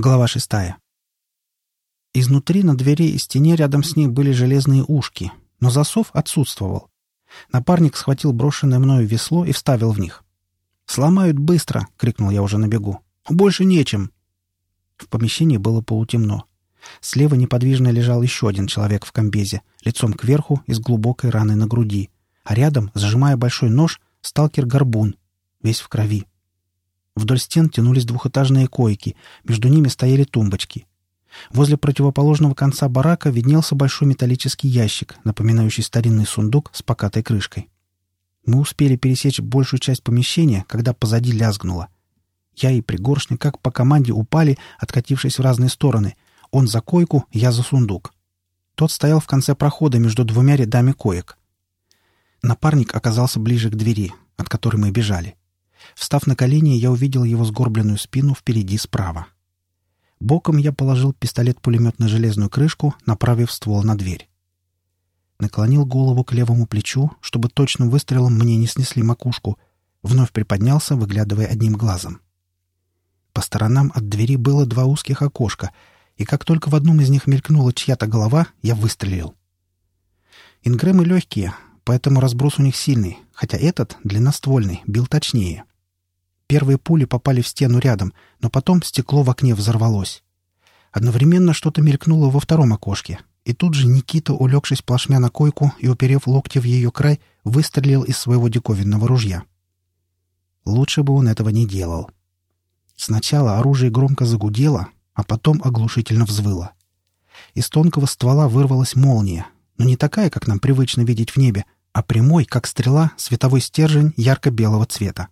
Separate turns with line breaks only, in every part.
Глава шестая. Изнутри на двери и стене рядом с ней были железные ушки, но засов отсутствовал. Напарник схватил брошенное мною весло и вставил в них. «Сломают быстро!» — крикнул я уже на бегу. «Больше нечем!» В помещении было полутемно. Слева неподвижно лежал еще один человек в комбезе, лицом кверху и с глубокой раной на груди, а рядом, зажимая большой нож, сталкер-горбун, весь в крови. Вдоль стен тянулись двухэтажные койки, между ними стояли тумбочки. Возле противоположного конца барака виднелся большой металлический ящик, напоминающий старинный сундук с покатой крышкой. Мы успели пересечь большую часть помещения, когда позади лязгнуло. Я и пригоршня, как по команде, упали, откатившись в разные стороны. Он за койку, я за сундук. Тот стоял в конце прохода между двумя рядами коек. Напарник оказался ближе к двери, от которой мы бежали. Встав на колени, я увидел его сгорбленную спину впереди справа. Боком я положил пистолет-пулемет на железную крышку, направив ствол на дверь. Наклонил голову к левому плечу, чтобы точным выстрелом мне не снесли макушку. Вновь приподнялся, выглядывая одним глазом. По сторонам от двери было два узких окошка, и как только в одном из них мелькнула чья-то голова, я выстрелил. Ингрэмы легкие, поэтому разброс у них сильный, хотя этот, длинноствольный, бил точнее. Первые пули попали в стену рядом, но потом стекло в окне взорвалось. Одновременно что-то мелькнуло во втором окошке, и тут же Никита, улегшись плашмя на койку и уперев локти в ее край, выстрелил из своего диковинного ружья. Лучше бы он этого не делал. Сначала оружие громко загудело, а потом оглушительно взвыло. Из тонкого ствола вырвалась молния, но не такая, как нам привычно видеть в небе, а прямой, как стрела, световой стержень ярко-белого цвета.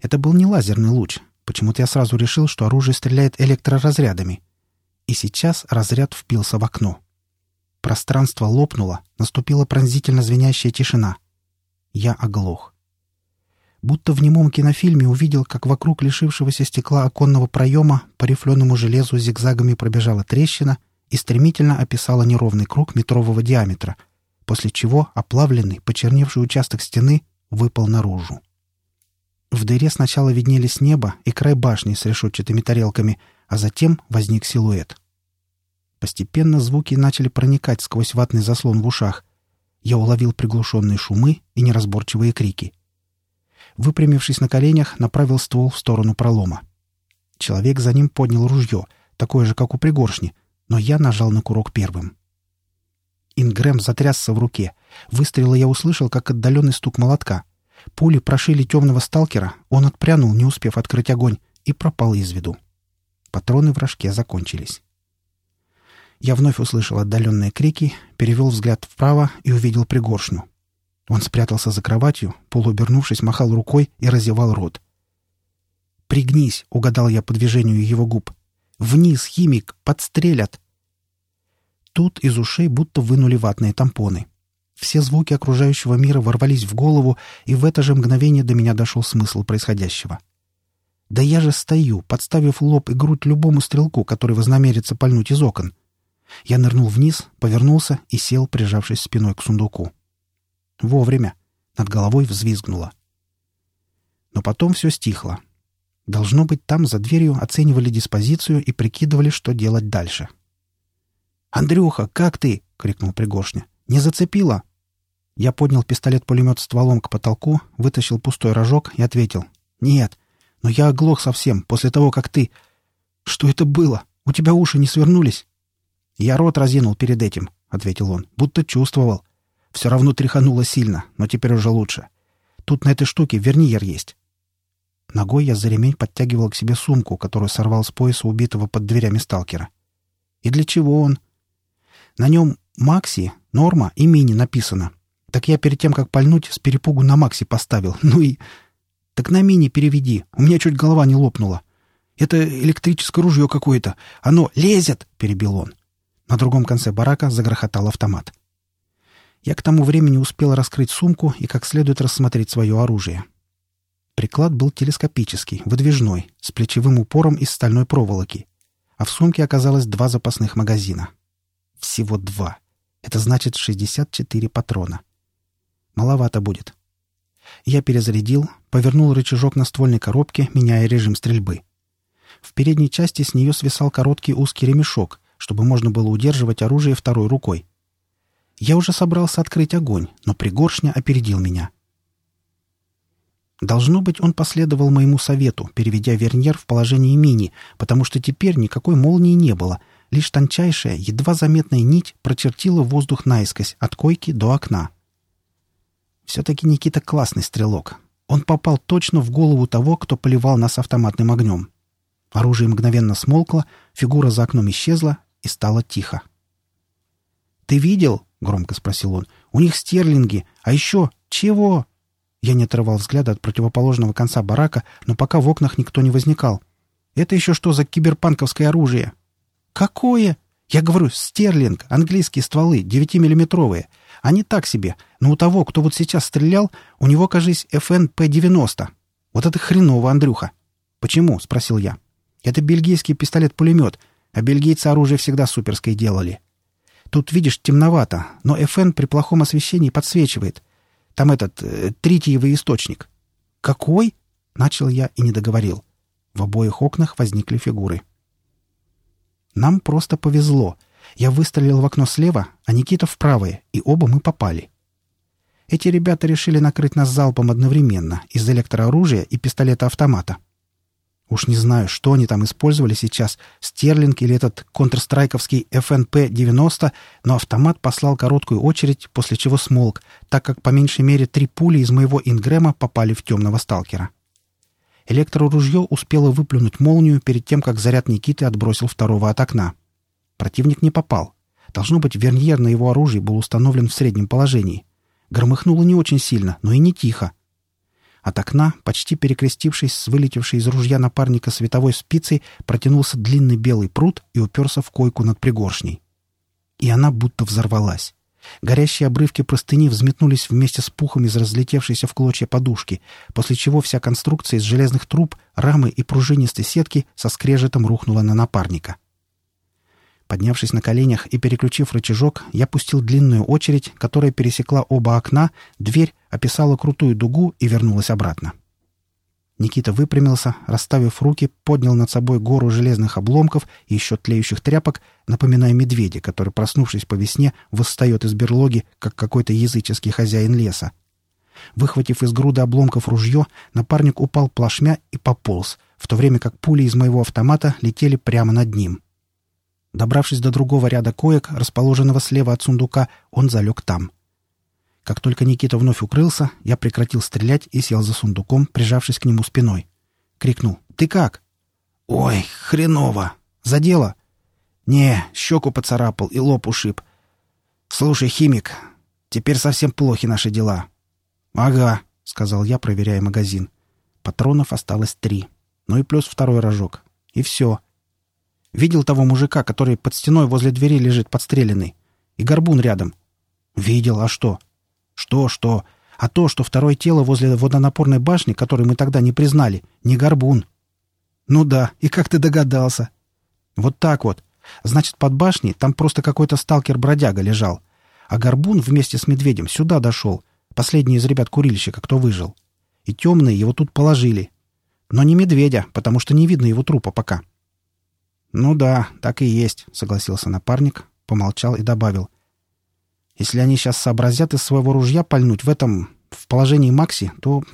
Это был не лазерный луч. Почему-то я сразу решил, что оружие стреляет электроразрядами. И сейчас разряд впился в окно. Пространство лопнуло, наступила пронзительно звенящая тишина. Я оглох. Будто в немом кинофильме увидел, как вокруг лишившегося стекла оконного проема по рифленому железу зигзагами пробежала трещина и стремительно описала неровный круг метрового диаметра, после чего оплавленный, почерневший участок стены выпал наружу. В дыре сначала виднелись небо и край башни с решетчатыми тарелками, а затем возник силуэт. Постепенно звуки начали проникать сквозь ватный заслон в ушах. Я уловил приглушенные шумы и неразборчивые крики. Выпрямившись на коленях, направил ствол в сторону пролома. Человек за ним поднял ружье, такое же, как у пригоршни, но я нажал на курок первым. Ингрэм затрясся в руке. Выстрела я услышал, как отдаленный стук молотка — Пули прошили темного сталкера, он отпрянул, не успев открыть огонь, и пропал из виду. Патроны в рожке закончились. Я вновь услышал отдаленные крики, перевел взгляд вправо и увидел пригоршню. Он спрятался за кроватью, полуобернувшись, махал рукой и разевал рот. «Пригнись!» — угадал я по движению его губ. «Вниз, химик! Подстрелят!» Тут из ушей будто вынули ватные тампоны. Все звуки окружающего мира ворвались в голову, и в это же мгновение до меня дошел смысл происходящего. Да я же стою, подставив лоб и грудь любому стрелку, который вознамерится пальнуть из окон. Я нырнул вниз, повернулся и сел, прижавшись спиной к сундуку. Вовремя. Над головой взвизгнуло. Но потом все стихло. Должно быть, там за дверью оценивали диспозицию и прикидывали, что делать дальше. «Андрюха, как ты?» — крикнул Пригоршня. «Не зацепило?» Я поднял пистолет-пулемет стволом к потолку, вытащил пустой рожок и ответил. «Нет, но я оглох совсем после того, как ты...» «Что это было? У тебя уши не свернулись?» «Я рот разинул перед этим», — ответил он, — «будто чувствовал. Все равно тряхануло сильно, но теперь уже лучше. Тут на этой штуке верниер есть». Ногой я за ремень подтягивал к себе сумку, которую сорвал с пояса убитого под дверями сталкера. «И для чего он?» «На нем Макси, Норма и Мини написано. Так я перед тем, как пальнуть, с перепугу на Макси поставил. Ну и... Так на мини переведи. У меня чуть голова не лопнула. Это электрическое ружье какое-то. Оно лезет, — перебил он. На другом конце барака загрохотал автомат. Я к тому времени успел раскрыть сумку и как следует рассмотреть свое оружие. Приклад был телескопический, выдвижной, с плечевым упором из стальной проволоки. А в сумке оказалось два запасных магазина. Всего два. Это значит 64 патрона. Маловато будет. Я перезарядил, повернул рычажок на ствольной коробке, меняя режим стрельбы. В передней части с нее свисал короткий узкий ремешок, чтобы можно было удерживать оружие второй рукой. Я уже собрался открыть огонь, но Пригоршня опередил меня. Должно быть, он последовал моему совету, переведя верньер в положение мини, потому что теперь никакой молнии не было, лишь тончайшая, едва заметная нить прочертила воздух наискось от койки до окна. Все-таки Никита классный стрелок. Он попал точно в голову того, кто поливал нас автоматным огнем. Оружие мгновенно смолкло, фигура за окном исчезла, и стало тихо. «Ты видел?» — громко спросил он. «У них стерлинги. А еще чего?» Я не отрывал взгляда от противоположного конца барака, но пока в окнах никто не возникал. «Это еще что за киберпанковское оружие?» «Какое?» «Я говорю, стерлинг, английские стволы, 9-миллиметровые. Они так себе, но у того, кто вот сейчас стрелял, у него, кажись, ФНП-90. Вот это хреново, Андрюха». «Почему?» — спросил я. «Это бельгийский пистолет-пулемет, а бельгийцы оружие всегда суперское делали. Тут, видишь, темновато, но ФН при плохом освещении подсвечивает. Там этот э, тритиевый источник. Какой? Начал я и не договорил. В обоих окнах возникли фигуры. Нам просто повезло. Я выстрелил в окно слева, а Никита в правое, и оба мы попали. Эти ребята решили накрыть нас залпом одновременно из электрооружия и пистолета-автомата. Уж не знаю, что они там использовали сейчас, Стерлинг или этот контрстрайковский ФНП-90, но автомат послал короткую очередь, после чего смолк, так как по меньшей мере три пули из моего ингрема попали в темного сталкера. Электроружье успело выплюнуть молнию перед тем, как заряд Никиты отбросил второго от окна. Противник не попал. Должно быть, верньер на его оружии был установлен в среднем положении. Громыхнуло не очень сильно, но и не тихо. От окна, почти перекрестившись с вылетевшей из ружья напарника световой спицей, протянулся длинный белый пруд и уперся в койку над пригоршней. И она будто взорвалась. Горящие обрывки простыни взметнулись вместе с пухом из разлетевшейся в клочья подушки, после чего вся конструкция из железных труб, рамы и пружинистой сетки со скрежетом рухнула на напарника. — Поднявшись на коленях и переключив рычажок, я пустил длинную очередь, которая пересекла оба окна, дверь, описала крутую дугу и вернулась обратно. Никита выпрямился, расставив руки, поднял над собой гору железных обломков и еще тлеющих тряпок, напоминая медведя, который, проснувшись по весне, восстает из берлоги, как какой-то языческий хозяин леса. Выхватив из груды обломков ружье, напарник упал плашмя и пополз, в то время как пули из моего автомата летели прямо над ним. Добравшись до другого ряда коек, расположенного слева от сундука, он залег там. Как только Никита вновь укрылся, я прекратил стрелять и сел за сундуком, прижавшись к нему спиной. Крикнул «Ты как?» «Ой, хреново! Задело?» «Не, щеку поцарапал и лоб ушиб. Слушай, химик, теперь совсем плохи наши дела». «Ага», — сказал я, проверяя магазин. Патронов осталось три. Ну и плюс второй рожок. И все. Видел того мужика, который под стеной возле двери лежит подстреленный? И горбун рядом. Видел, а что? Что, что? А то, что второе тело возле водонапорной башни, которое мы тогда не признали, не горбун. Ну да, и как ты догадался? Вот так вот. Значит, под башней там просто какой-то сталкер-бродяга лежал. А горбун вместе с медведем сюда дошел. Последний из ребят-курильщика, кто выжил. И темные его тут положили. Но не медведя, потому что не видно его трупа пока. — «Ну да, так и есть», — согласился напарник, помолчал и добавил. «Если они сейчас сообразят из своего ружья пальнуть в этом... в положении Макси, то...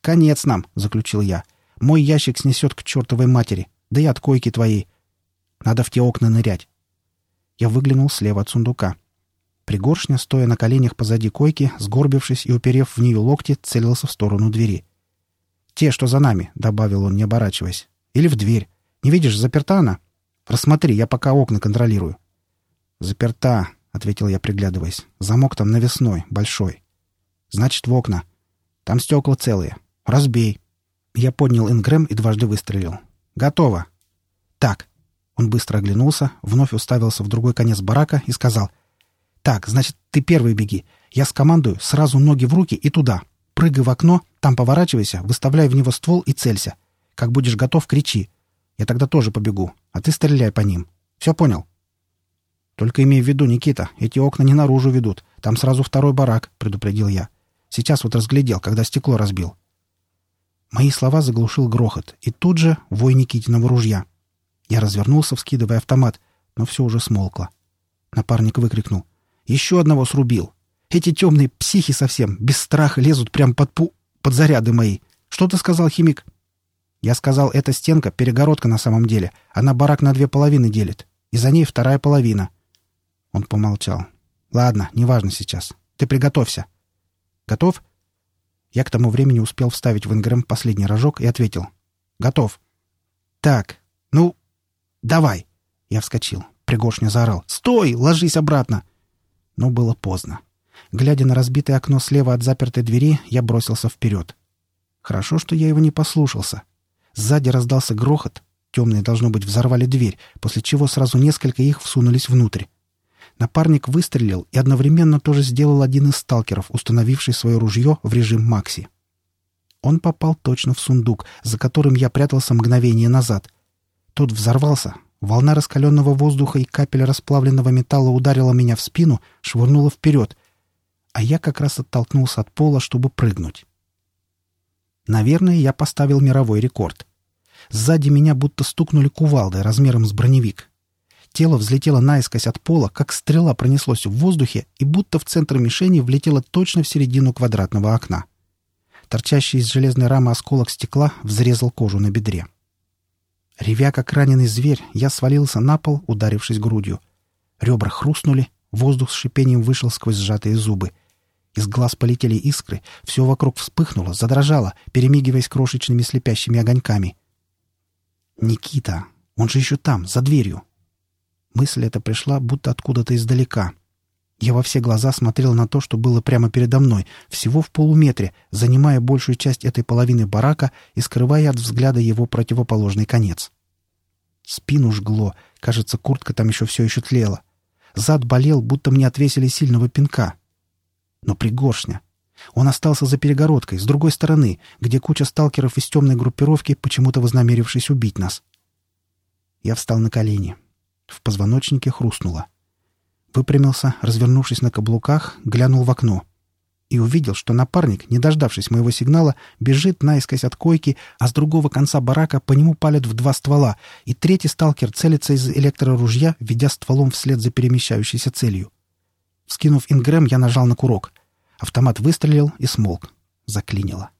конец нам», — заключил я. «Мой ящик снесет к чертовой матери, да и от койки твоей. Надо в те окна нырять». Я выглянул слева от сундука. Пригоршня, стоя на коленях позади койки, сгорбившись и уперев в нее локти, целился в сторону двери. «Те, что за нами», — добавил он, не оборачиваясь. «Или в дверь. Не видишь, заперта она? Рассмотри, я пока окна контролирую». «Заперта», — ответил я, приглядываясь. «Замок там навесной, большой». «Значит, в окна. Там стекла целые. Разбей». Я поднял ингрэм и дважды выстрелил. «Готово». «Так». Он быстро оглянулся, вновь уставился в другой конец барака и сказал. «Так, значит, ты первый беги. Я скомандую, сразу ноги в руки и туда. Прыгай в окно, там поворачивайся, выставляй в него ствол и целься. Как будешь готов, кричи. Я тогда тоже побегу, а ты стреляй по ним. Все понял?» «Только имей в виду, Никита, эти окна не наружу ведут. Там сразу второй барак», — предупредил я. «Сейчас вот разглядел, когда стекло разбил». Мои слова заглушил грохот, и тут же вой Никитиного ружья. Я развернулся, вскидывая автомат, но все уже смолкло. Напарник выкрикнул. «Еще одного срубил! Эти темные психи совсем, без страха лезут прямо под пу... под заряды мои! Что ты сказал, химик?» Я сказал, эта стенка — перегородка на самом деле. Она барак на две половины делит. И за ней вторая половина. Он помолчал. «Ладно, неважно сейчас. Ты приготовься». «Готов?» Я к тому времени успел вставить в ингрэм последний рожок и ответил. «Готов». «Так, ну, давай!» Я вскочил. Пригоршня заорал. «Стой! Ложись обратно!» Но было поздно. Глядя на разбитое окно слева от запертой двери, я бросился вперед. Хорошо, что я его не послушался. Сзади раздался грохот. Темные, должно быть, взорвали дверь, после чего сразу несколько их всунулись внутрь. Напарник выстрелил и одновременно тоже сделал один из сталкеров, установивший свое ружье в режим Макси. Он попал точно в сундук, за которым я прятался мгновение назад. Тот взорвался. Волна раскаленного воздуха и капель расплавленного металла ударила меня в спину, швырнула вперед. А я как раз оттолкнулся от пола, чтобы прыгнуть. Наверное, я поставил мировой рекорд. Сзади меня будто стукнули кувалдой размером с броневик. Тело взлетело наискось от пола, как стрела пронеслось в воздухе и будто в центр мишени влетело точно в середину квадратного окна. Торчащий из железной рамы осколок стекла взрезал кожу на бедре. Ревя, как раненый зверь, я свалился на пол, ударившись грудью. Ребра хрустнули, воздух с шипением вышел сквозь сжатые зубы. Из глаз полетели искры, все вокруг вспыхнуло, задрожало, перемигиваясь крошечными слепящими огоньками. «Никита! Он же еще там, за дверью!» Мысль эта пришла будто откуда-то издалека. Я во все глаза смотрел на то, что было прямо передо мной, всего в полуметре, занимая большую часть этой половины барака и скрывая от взгляда его противоположный конец. Спину жгло, кажется, куртка там еще все еще тлела. Зад болел, будто мне отвесили сильного пинка. Но пригоршня. Он остался за перегородкой, с другой стороны, где куча сталкеров из темной группировки, почему-то вознамерившись убить нас. Я встал на колени. В позвоночнике хрустнуло. Выпрямился, развернувшись на каблуках, глянул в окно. И увидел, что напарник, не дождавшись моего сигнала, бежит наискось от койки, а с другого конца барака по нему палят в два ствола, и третий сталкер целится из электроружья, ведя стволом вслед за перемещающейся целью. Вскинув ингрэм, я нажал на курок. Автомат выстрелил и смолк. Заклинило.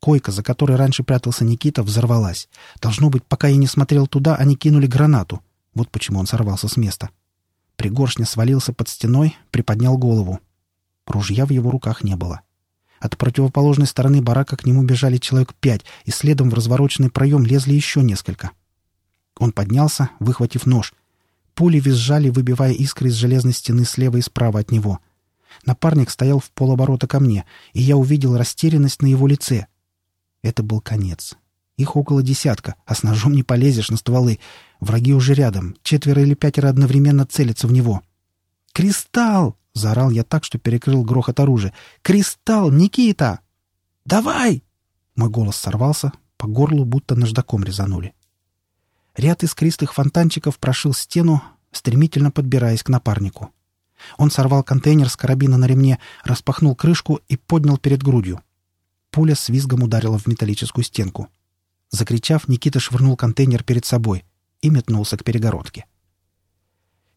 Койка, за которой раньше прятался Никита, взорвалась. Должно быть, пока я не смотрел туда, они кинули гранату. Вот почему он сорвался с места. Пригоршня свалился под стеной, приподнял голову. Ружья в его руках не было. От противоположной стороны барака к нему бежали человек пять, и следом в развороченный проем лезли еще несколько. Он поднялся, выхватив нож. Пули визжали, выбивая искры из железной стены слева и справа от него. Напарник стоял в полоборота ко мне, и я увидел растерянность на его лице. Это был конец. Их около десятка, а с ножом не полезешь на стволы. Враги уже рядом. Четверо или пятеро одновременно целятся в него. «Кристалл!» — заорал я так, что перекрыл грохот оружия. «Кристалл! Никита!» «Давай!» Мой голос сорвался, по горлу будто наждаком резанули. Ряд искристых фонтанчиков прошил стену, стремительно подбираясь к напарнику. Он сорвал контейнер с карабина на ремне, распахнул крышку и поднял перед грудью. Пуля с визгом ударила в металлическую стенку. Закричав, Никита швырнул контейнер перед собой и метнулся к перегородке.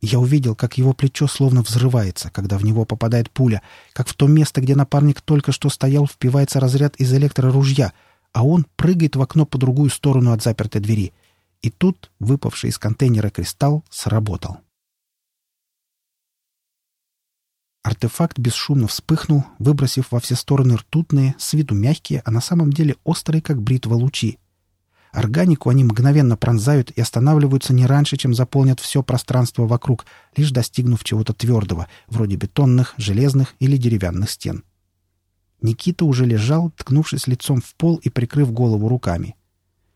Я увидел, как его плечо словно взрывается, когда в него попадает пуля, как в то место, где напарник только что стоял, впивается разряд из электроружья, а он прыгает в окно по другую сторону от запертой двери. И тут выпавший из контейнера кристалл сработал. Артефакт бесшумно вспыхнул, выбросив во все стороны ртутные, с виду мягкие, а на самом деле острые, как бритва лучи. Органику они мгновенно пронзают и останавливаются не раньше, чем заполнят все пространство вокруг, лишь достигнув чего-то твердого, вроде бетонных, железных или деревянных стен. Никита уже лежал, ткнувшись лицом в пол и прикрыв голову руками.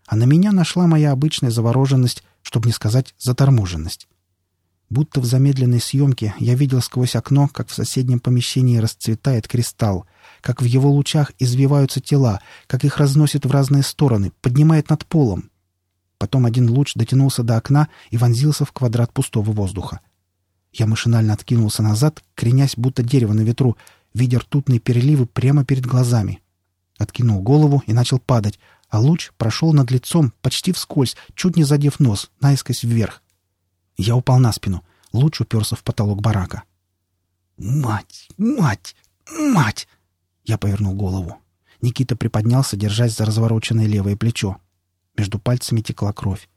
А на меня нашла моя обычная завороженность, чтобы не сказать заторможенность. Будто в замедленной съемке я видел сквозь окно, как в соседнем помещении расцветает кристалл, как в его лучах извиваются тела, как их разносит в разные стороны, поднимает над полом. Потом один луч дотянулся до окна и вонзился в квадрат пустого воздуха. Я машинально откинулся назад, кренясь, будто дерево на ветру, видя ртутные переливы прямо перед глазами. Откинул голову и начал падать, а луч прошел над лицом, почти вскользь, чуть не задев нос, наискось вверх. Я упал на спину. Луч уперся в потолок барака. «Мать! Мать! Мать!» Я повернул голову. Никита приподнялся, держась за развороченное левое плечо. Между пальцами текла кровь.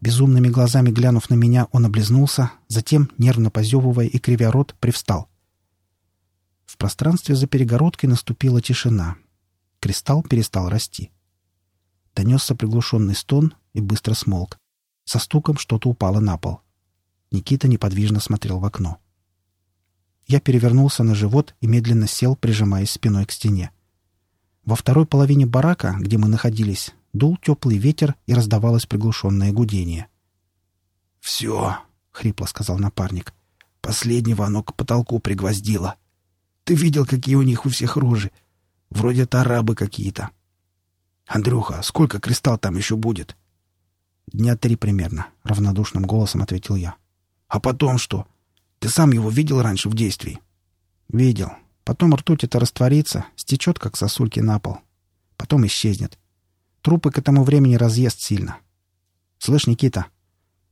Безумными глазами глянув на меня, он облизнулся, затем, нервно позевывая и кривя рот, привстал. В пространстве за перегородкой наступила тишина. Кристалл перестал расти. Донесся приглушенный стон и быстро смолк. Со стуком что-то упало на пол. Никита неподвижно смотрел в окно. Я перевернулся на живот и медленно сел, прижимаясь спиной к стене. Во второй половине барака, где мы находились, дул теплый ветер и раздавалось приглушенное гудение. «Все», — хрипло сказал напарник. «Последнего оно к потолку пригвоздило. Ты видел, какие у них у всех рожи? Вроде тарабы какие-то. Андрюха, сколько кристалл там еще будет?» «Дня три примерно», — равнодушным голосом ответил я. «А потом что? Ты сам его видел раньше в действии?» «Видел. Потом ртуть это растворится, стечет, как сосульки на пол. Потом исчезнет. Трупы к этому времени разъест сильно. «Слышь, Никита?»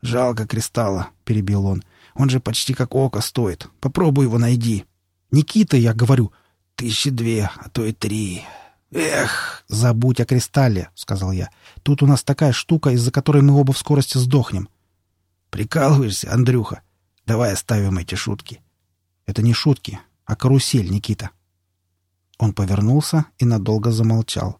«Жалко кристалла», — перебил он. «Он же почти как око стоит. Попробуй его найди». «Никита, я говорю, тысячи две, а то и три. Эх, забудь о кристалле», — сказал я. «Тут у нас такая штука, из-за которой мы оба в скорости сдохнем». «Прикалываешься, Андрюха? Давай оставим эти шутки». «Это не шутки, а карусель, Никита». Он повернулся и надолго замолчал.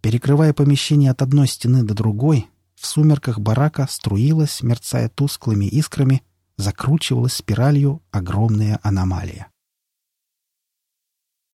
Перекрывая помещение от одной стены до другой, в сумерках барака струилась, мерцая тусклыми искрами, закручивалась спиралью огромная аномалия.